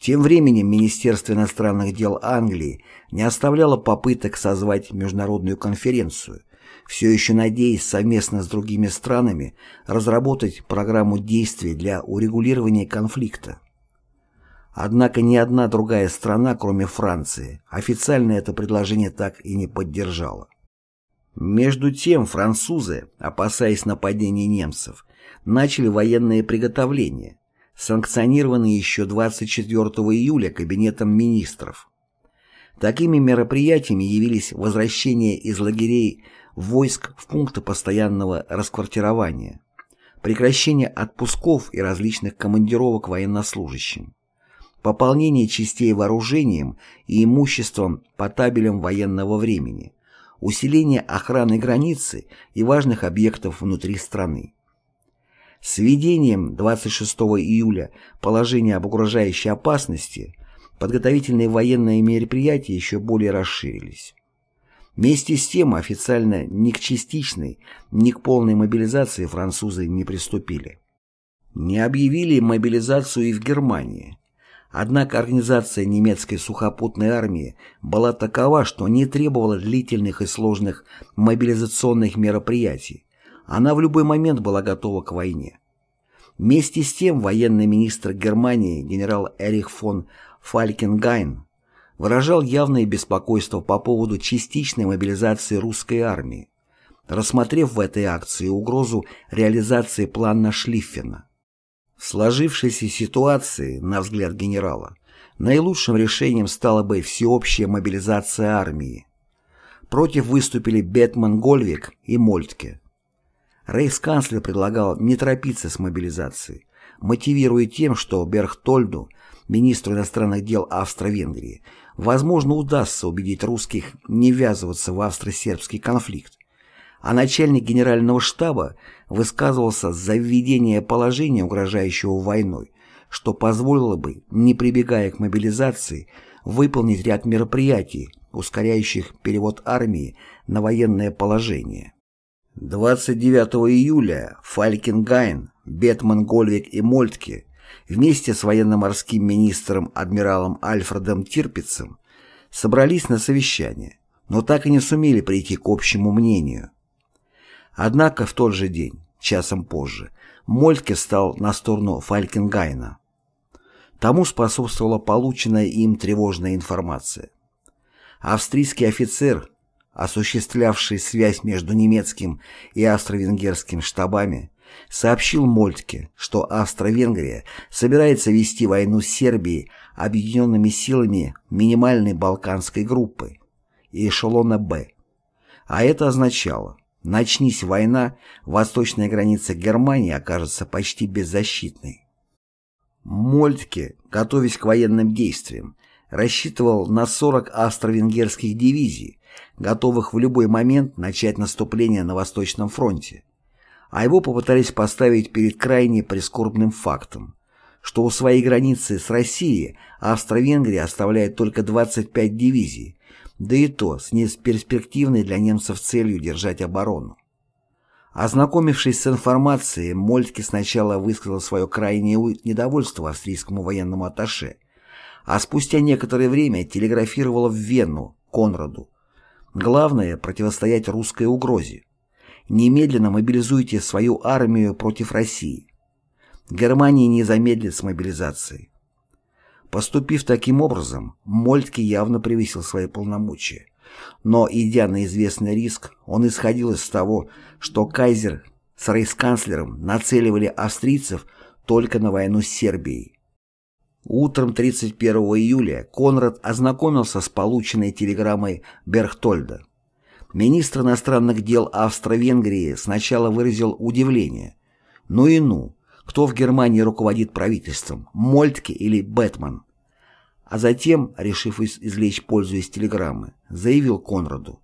Тем временем Министерство иностранных дел Англии не оставляло попыток созвать международную конференцию, все еще надеясь совместно с другими странами разработать программу действий для урегулирования конфликта. Однако ни одна другая страна, кроме Франции, официально это предложение так и не поддержала. Между тем французы, опасаясь нападения немцев, начали военные приготовления, санкционированные еще 24 июля Кабинетом министров. Такими мероприятиями явились возвращение из лагерей войск в пункты постоянного расквартирования, прекращение отпусков и различных командировок военнослужащим, пополнение частей вооружением и имуществом по табелям военного времени, усиление охраны границы и важных объектов внутри страны. С введением 26 июля положения об угрожающей опасности подготовительные военные мероприятия еще более расширились. Вместе с тем официально ни к частичной, ни к полной мобилизации французы не приступили. Не объявили мобилизацию и в Германии. Однако организация немецкой сухопутной армии была такова, что не требовала длительных и сложных мобилизационных мероприятий. Она в любой момент была готова к войне. Вместе с тем военный министр Германии генерал Эрих фон Фалькенгайн выражал явное беспокойство по поводу частичной мобилизации русской армии, рассмотрев в этой акции угрозу реализации плана Шлиффена. В сложившейся ситуации, на взгляд генерала, наилучшим решением стала бы всеобщая мобилизация армии. Против выступили Бетман Гольвик и Мольтке. Рейхсканцлер предлагал не торопиться с мобилизацией, мотивируя тем, что Берхтольду, министру иностранных дел Австро-Венгрии, возможно удастся убедить русских не ввязываться в австро-сербский конфликт, а начальник генерального штаба высказывался за введение положения, угрожающего войной, что позволило бы, не прибегая к мобилизации, выполнить ряд мероприятий, ускоряющих перевод армии на военное положение. 29 июля Фалькенгайн, Бетман Гольвик и Мольтке вместе с военно-морским министром адмиралом Альфредом Тирпицем собрались на совещание, но так и не сумели прийти к общему мнению. Однако в тот же день, часом позже, Мольтке встал на сторону Фалькенгайна. Тому способствовала полученная им тревожная информация. Австрийский офицер осуществлявший связь между немецким и австро-венгерским штабами, сообщил Мольтке, что Австро-Венгрия собирается вести войну с Сербией объединенными силами минимальной балканской группы и эшелона «Б». А это означало, начнись война, восточная граница Германии окажется почти беззащитной. Мольтке, готовясь к военным действиям, рассчитывал на 40 австро-венгерских дивизий, готовых в любой момент начать наступление на Восточном фронте. А его попытались поставить перед крайне прискорбным фактом, что у своей границы с Россией Австро-Венгрия оставляет только 25 дивизий, да и то с неперспективной для немцев целью держать оборону. Ознакомившись с информацией, Мольтке сначала высказал свое крайнее недовольство австрийскому военному атташе, а спустя некоторое время телеграфировал в Вену, Конраду. Главное – противостоять русской угрозе. Немедленно мобилизуйте свою армию против России. Германия не замедлит с мобилизацией. Поступив таким образом, Мольтке явно превысил свои полномочия. Но, идя на известный риск, он исходил из того, что кайзер с рейхсканцлером нацеливали австрийцев только на войну с Сербией. Утром 31 июля Конрад ознакомился с полученной телеграммой Берхтольда. Министр иностранных дел Австро-Венгрии сначала выразил удивление. Ну и ну, кто в Германии руководит правительством, Мольтке или Бэтман? А затем, решив извлечь пользу из телеграммы, заявил Конраду.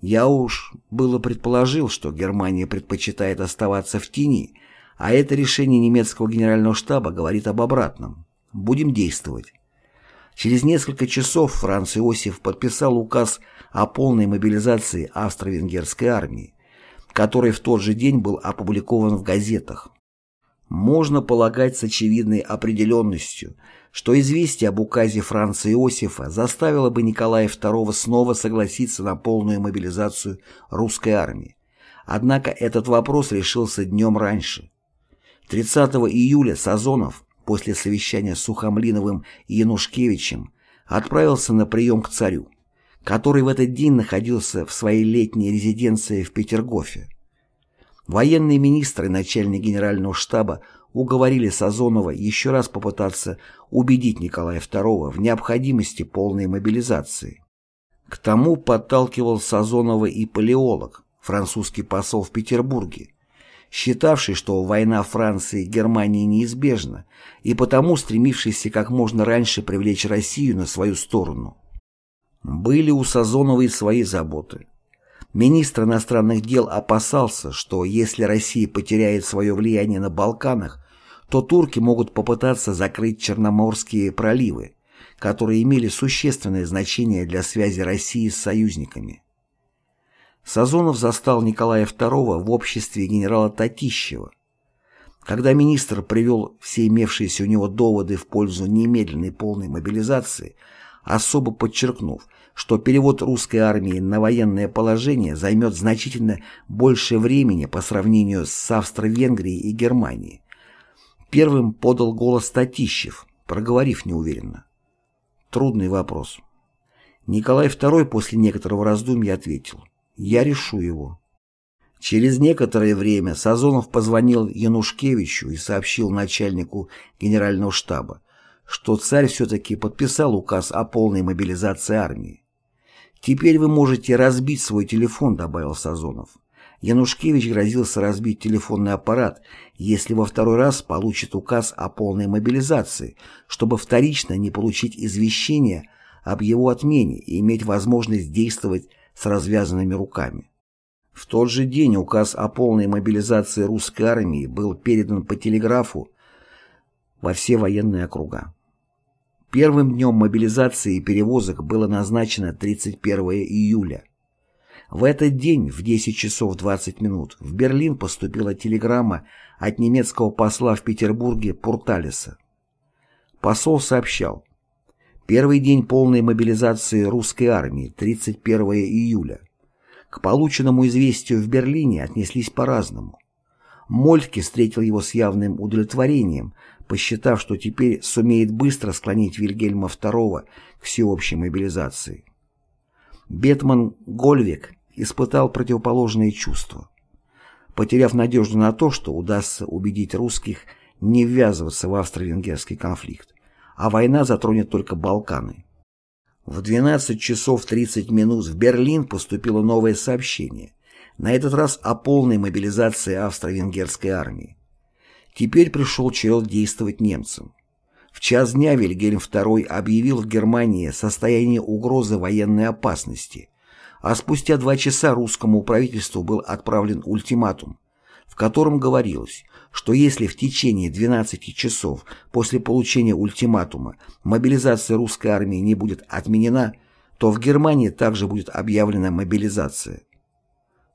«Я уж было предположил, что Германия предпочитает оставаться в тени, а это решение немецкого генерального штаба говорит об обратном. Будем действовать». Через несколько часов Франц Иосиф подписал указ о полной мобилизации австро-венгерской армии, который в тот же день был опубликован в газетах. Можно полагать с очевидной определенностью, что известие об указе Франца Иосифа заставило бы Николая II снова согласиться на полную мобилизацию русской армии. Однако этот вопрос решился днем раньше. 30 июля Сазонов, после совещания с Сухомлиновым и Янушкевичем, отправился на прием к царю, который в этот день находился в своей летней резиденции в Петергофе. Военные министры и начальник генерального штаба уговорили Сазонова еще раз попытаться убедить Николая II в необходимости полной мобилизации. К тому подталкивал Сазонова и палеолог, французский посол в Петербурге, считавший, что война Франции и Германии неизбежна, и потому стремившийся как можно раньше привлечь Россию на свою сторону. Были у Сазонова и свои заботы. Министр иностранных дел опасался, что если Россия потеряет свое влияние на Балканах, то турки могут попытаться закрыть Черноморские проливы, которые имели существенное значение для связи России с союзниками. Сазонов застал Николая II в обществе генерала Татищева. Когда министр привел все имевшиеся у него доводы в пользу немедленной полной мобилизации, особо подчеркнув, что перевод русской армии на военное положение займет значительно больше времени по сравнению с Австро-Венгрией и Германией. Первым подал голос Татищев, проговорив неуверенно. Трудный вопрос. Николай II после некоторого раздумья ответил. «Я решу его». Через некоторое время Сазонов позвонил Янушкевичу и сообщил начальнику генерального штаба, что царь все-таки подписал указ о полной мобилизации армии. «Теперь вы можете разбить свой телефон», — добавил Сазонов. Янушкевич грозился разбить телефонный аппарат, если во второй раз получит указ о полной мобилизации, чтобы вторично не получить извещение об его отмене и иметь возможность действовать с развязанными руками. В тот же день указ о полной мобилизации русской армии был передан по телеграфу во все военные округа. Первым днем мобилизации и перевозок было назначено 31 июля. В этот день в 10 часов 20 минут в Берлин поступила телеграмма от немецкого посла в Петербурге Пурталиса. Посол сообщал, первый день полной мобилизации русской армии, 31 июля. К полученному известию в Берлине отнеслись по-разному. Мольтке встретил его с явным удовлетворением, посчитав, что теперь сумеет быстро склонить Вильгельма II к всеобщей мобилизации. Бетман Гольвек испытал противоположные чувства. Потеряв надежду на то, что удастся убедить русских не ввязываться в австро-венгерский конфликт, а война затронет только Балканы. В 12 часов 30 минут в Берлин поступило новое сообщение, на этот раз о полной мобилизации австро-венгерской армии. Теперь пришел черед действовать немцам. В час дня Вильгельм II объявил в Германии состояние угрозы военной опасности, а спустя два часа русскому правительству был отправлен ультиматум, в котором говорилось, что если в течение 12 часов после получения ультиматума мобилизация русской армии не будет отменена, то в Германии также будет объявлена мобилизация.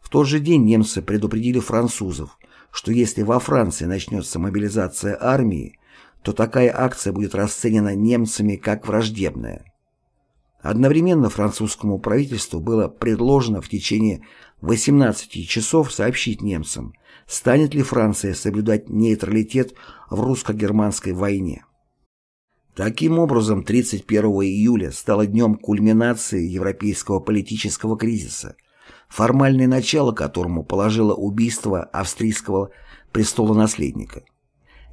В тот же день немцы предупредили французов, что если во Франции начнется мобилизация армии, то такая акция будет расценена немцами как враждебная. Одновременно французскому правительству было предложено в течение 18 часов сообщить немцам, станет ли Франция соблюдать нейтралитет в русско-германской войне. Таким образом, 31 июля стало днем кульминации европейского политического кризиса, формальное начало которому положило убийство австрийского престолонаследника.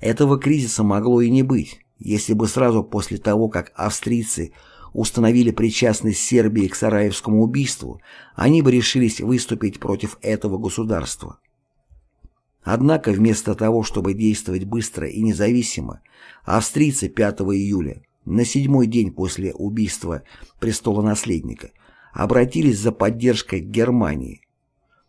Этого кризиса могло и не быть, если бы сразу после того, как австрийцы установили причастность Сербии к Сараевскому убийству, они бы решились выступить против этого государства. Однако вместо того, чтобы действовать быстро и независимо, австрийцы 5 июля, на седьмой день после убийства престолонаследника, обратились за поддержкой к Германии.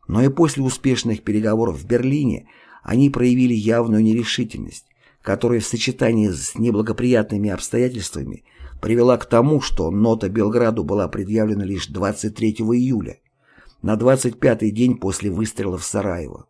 Но и после успешных переговоров в Берлине они проявили явную нерешительность, которая в сочетании с неблагоприятными обстоятельствами привела к тому, что нота Белграду была предъявлена лишь 23 июля, на 25-й день после выстрела в Сараево.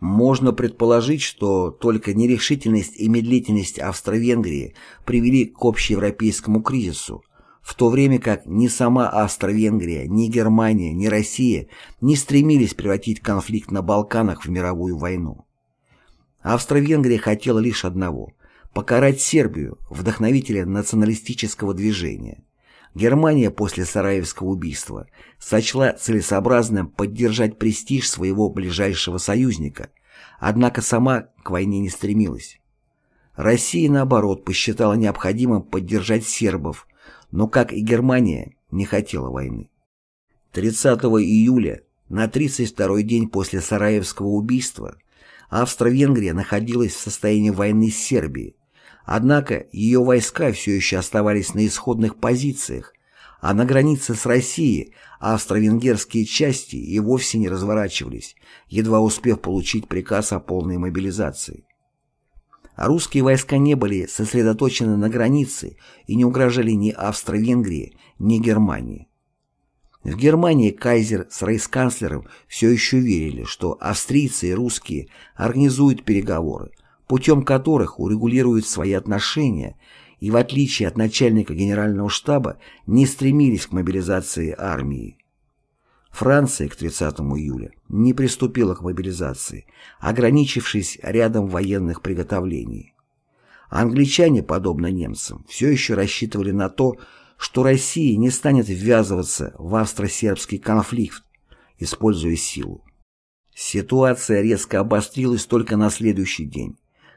Можно предположить, что только нерешительность и медлительность Австро-Венгрии привели к общеевропейскому кризису, в то время как ни сама Австро-Венгрия, ни Германия, ни Россия не стремились превратить конфликт на Балканах в мировую войну. Австро-Венгрия хотела лишь одного – покарать Сербию, вдохновителя националистического движения. Германия после Сараевского убийства сочла целесообразным поддержать престиж своего ближайшего союзника, однако сама к войне не стремилась. Россия, наоборот, посчитала необходимым поддержать сербов, но, как и Германия, не хотела войны. 30 июля, на 32-й день после Сараевского убийства, Австро-Венгрия находилась в состоянии войны с Сербией, Однако ее войска все еще оставались на исходных позициях, а на границе с Россией австро-венгерские части и вовсе не разворачивались, едва успев получить приказ о полной мобилизации. А русские войска не были сосредоточены на границе и не угрожали ни Австро-Венгрии, ни Германии. В Германии кайзер с рейхсканцлером все еще верили, что австрийцы и русские организуют переговоры, путем которых урегулируют свои отношения и, в отличие от начальника генерального штаба, не стремились к мобилизации армии. Франция к 30 июля не приступила к мобилизации, ограничившись рядом военных приготовлений. Англичане, подобно немцам, все еще рассчитывали на то, что Россия не станет ввязываться в австро-сербский конфликт, используя силу. Ситуация резко обострилась только на следующий день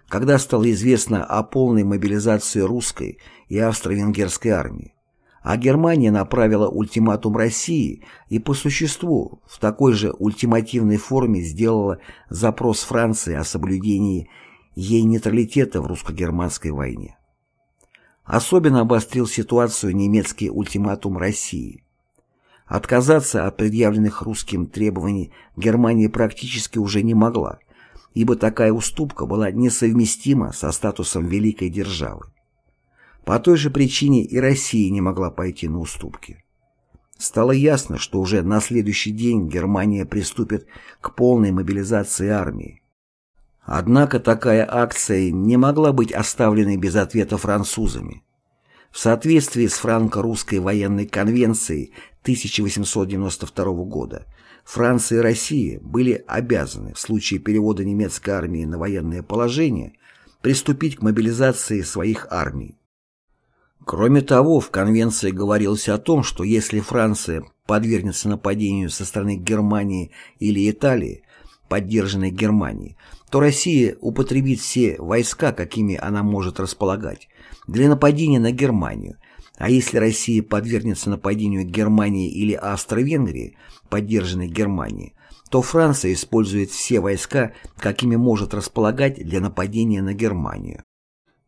когда стало известно о полной мобилизации русской и австро-венгерской армии. А Германия направила ультиматум России и по существу в такой же ультимативной форме сделала запрос Франции о соблюдении ей нейтралитета в русско-германской войне. Особенно обострил ситуацию немецкий ультиматум России. Отказаться от предъявленных русским требований Германия практически уже не могла, ибо такая уступка была несовместима со статусом великой державы. По той же причине и Россия не могла пойти на уступки. Стало ясно, что уже на следующий день Германия приступит к полной мобилизации армии. Однако такая акция не могла быть оставленной без ответа французами. В соответствии с франко-русской военной конвенцией 1892 года Франция и Россия были обязаны в случае перевода немецкой армии на военное положение приступить к мобилизации своих армий. Кроме того, в конвенции говорилось о том, что если Франция подвергнется нападению со стороны Германии или Италии, поддержанной Германией, то Россия употребит все войска, какими она может располагать, для нападения на Германию, а если Россия подвергнется нападению Германии или Австро-Венгрии, поддержанной Германией, то Франция использует все войска, какими может располагать для нападения на Германию.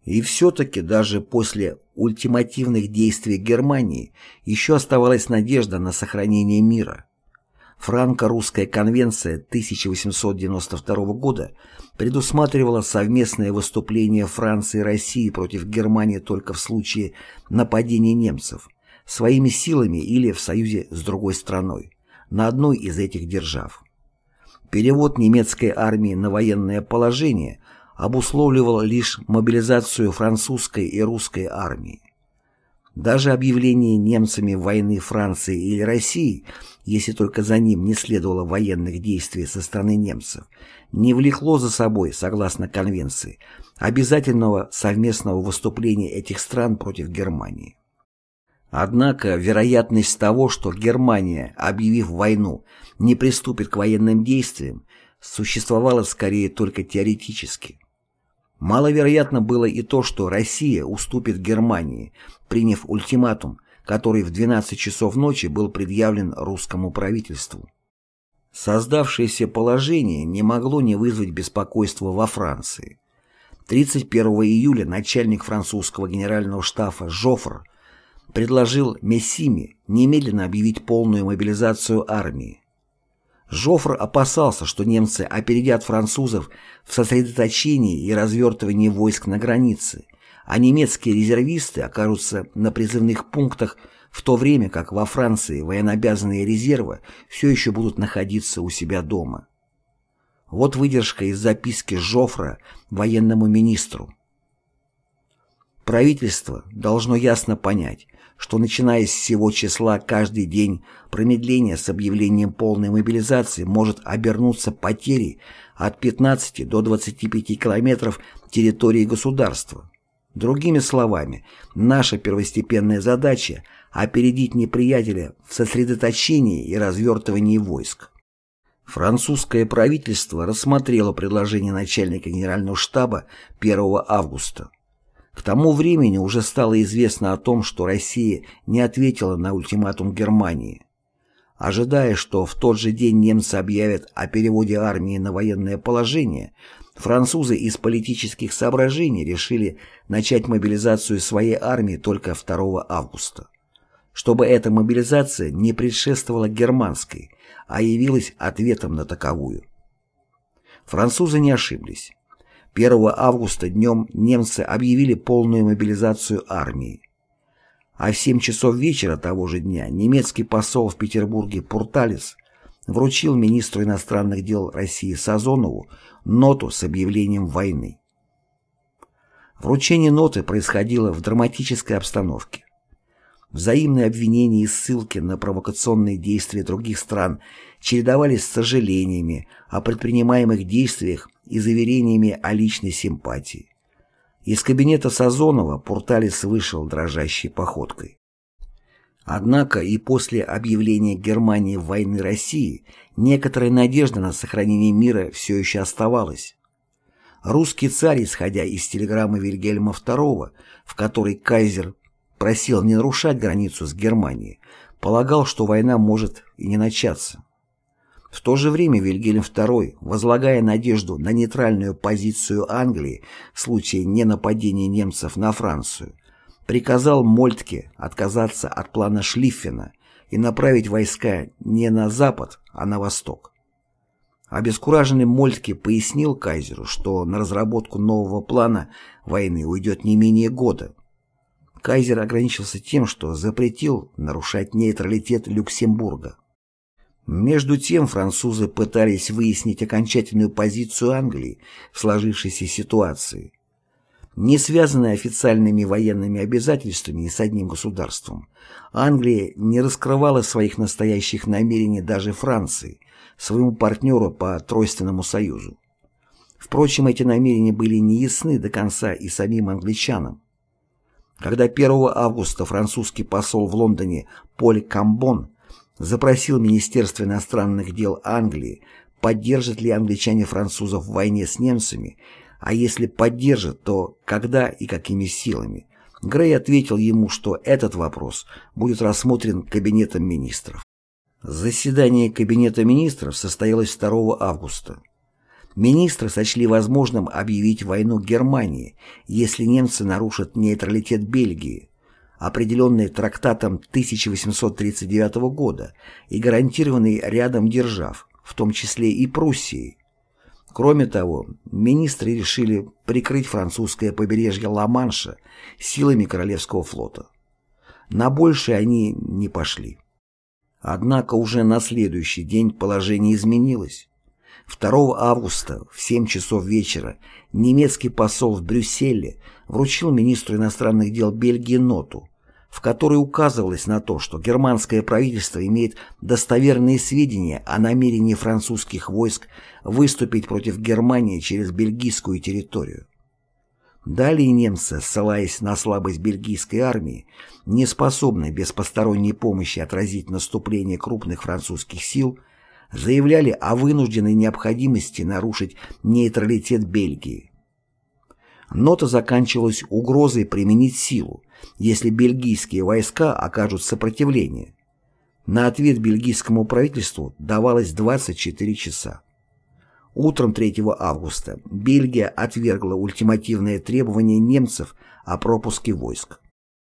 И все-таки даже после ультимативных действий Германии еще оставалась надежда на сохранение мира. Франко-русская конвенция 1892 года предусматривала совместное выступление Франции и России против Германии только в случае нападения немцев, своими силами или в союзе с другой страной, на одной из этих держав. Перевод немецкой армии на военное положение обусловливал лишь мобилизацию французской и русской армии. Даже объявление немцами войны Франции или России, если только за ним не следовало военных действий со стороны немцев, не влекло за собой, согласно конвенции, обязательного совместного выступления этих стран против Германии. Однако вероятность того, что Германия, объявив войну, не приступит к военным действиям, существовала скорее только теоретически. Маловероятно было и то, что Россия уступит Германии, приняв ультиматум, который в 12 часов ночи был предъявлен русскому правительству. Создавшееся положение не могло не вызвать беспокойства во Франции. 31 июля начальник французского генерального штаба Жофр предложил Мессиме немедленно объявить полную мобилизацию армии. Жофр опасался, что немцы опередят французов в сосредоточении и развертывании войск на границе, а немецкие резервисты окажутся на призывных пунктах в то время как во Франции военнообязанные резервы все еще будут находиться у себя дома. Вот выдержка из записки Жофра военному министру. Правительство должно ясно понять, что начиная с сего числа каждый день промедление с объявлением полной мобилизации может обернуться потерей от 15 до 25 километров территории государства. Другими словами, наша первостепенная задача – опередить неприятеля в сосредоточении и развертывании войск. Французское правительство рассмотрело предложение начальника генерального штаба 1 августа. К тому времени уже стало известно о том, что Россия не ответила на ультиматум Германии. Ожидая, что в тот же день немцы объявят о переводе армии на военное положение, французы из политических соображений решили начать мобилизацию своей армии только 2 августа. Чтобы эта мобилизация не предшествовала германской, а явилась ответом на таковую. Французы не ошиблись. 1 августа днем немцы объявили полную мобилизацию армии. А в 7 часов вечера того же дня немецкий посол в Петербурге Пурталис вручил министру иностранных дел России Сазонову ноту с объявлением войны. Вручение ноты происходило в драматической обстановке. Взаимные обвинения и ссылки на провокационные действия других стран чередовались с сожалениями о предпринимаемых действиях и заверениями о личной симпатии. Из кабинета Сазонова Пурталис вышел дрожащей походкой. Однако и после объявления Германии войны России некоторая надежда на сохранение мира все еще оставалась. Русский царь, исходя из телеграммы Вильгельма II, в которой кайзер просил не нарушать границу с Германией, полагал, что война может и не начаться. В то же время Вильгельм II, возлагая надежду на нейтральную позицию Англии в случае ненападения немцев на Францию, приказал Мольтке отказаться от плана Шлиффена и направить войска не на запад, а на восток. Обескураженный Мольтке пояснил кайзеру, что на разработку нового плана войны уйдет не менее года, Кайзер ограничился тем, что запретил нарушать нейтралитет Люксембурга. Между тем французы пытались выяснить окончательную позицию Англии в сложившейся ситуации. Не связанная официальными военными обязательствами с одним государством, Англия не раскрывала своих настоящих намерений даже Франции, своему партнеру по Тройственному союзу. Впрочем, эти намерения были неясны до конца и самим англичанам. Когда 1 августа французский посол в Лондоне Поль Камбон запросил Министерство иностранных дел Англии, поддержат ли англичане французов в войне с немцами, а если поддержат, то когда и какими силами. Грей ответил ему, что этот вопрос будет рассмотрен Кабинетом министров. Заседание Кабинета министров состоялось 2 августа. Министры сочли возможным объявить войну Германии, если немцы нарушат нейтралитет Бельгии, определенный трактатом 1839 года и гарантированный рядом держав, в том числе и Пруссией. Кроме того, министры решили прикрыть французское побережье Ла-Манша силами Королевского флота. На большее они не пошли. Однако уже на следующий день положение изменилось. 2 августа в 7 часов вечера немецкий посол в Брюсселе вручил министру иностранных дел Бельгии ноту, в которой указывалось на то, что германское правительство имеет достоверные сведения о намерении французских войск выступить против Германии через бельгийскую территорию. Далее немцы, ссылаясь на слабость бельгийской армии, не способной без посторонней помощи отразить наступление крупных французских сил, заявляли о вынужденной необходимости нарушить нейтралитет Бельгии. Нота заканчивалась угрозой применить силу, если бельгийские войска окажут сопротивление. На ответ бельгийскому правительству давалось 24 часа. Утром 3 августа Бельгия отвергла ультимативное требование немцев о пропуске войск.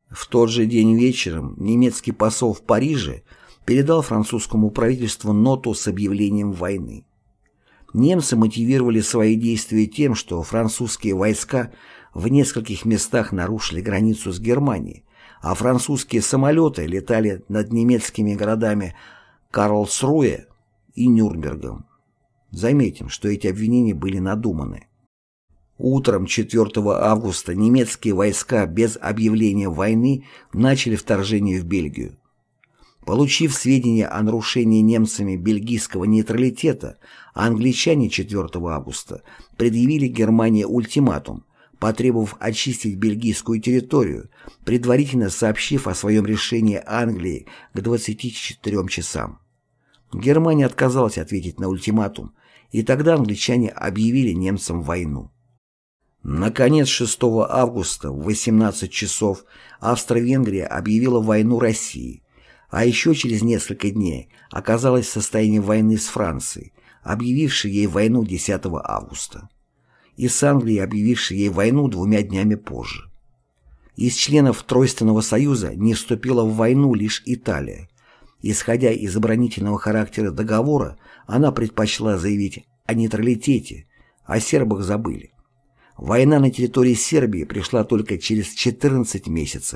В тот же день вечером немецкий посол в Париже передал французскому правительству ноту с объявлением войны. Немцы мотивировали свои действия тем, что французские войска в нескольких местах нарушили границу с Германией, а французские самолеты летали над немецкими городами Карлсруэ и Нюрнбергом. Заметим, что эти обвинения были надуманы. Утром 4 августа немецкие войска без объявления войны начали вторжение в Бельгию. Получив сведения о нарушении немцами бельгийского нейтралитета, англичане 4 августа предъявили Германии ультиматум, потребовав очистить бельгийскую территорию, предварительно сообщив о своем решении Англии к 24 часам. Германия отказалась ответить на ультиматум, и тогда англичане объявили немцам войну. Наконец, 6 августа в 18 часов Австро-Венгрия объявила войну России, а еще через несколько дней оказалась в состоянии войны с Францией, объявившей ей войну 10 августа и с Англией, объявившей ей войну двумя днями позже. Из членов Тройственного союза не вступила в войну лишь Италия. Исходя из оборонительного характера договора, она предпочла заявить о нейтралитете, о сербах забыли. Война на территории Сербии пришла только через 14 месяцев.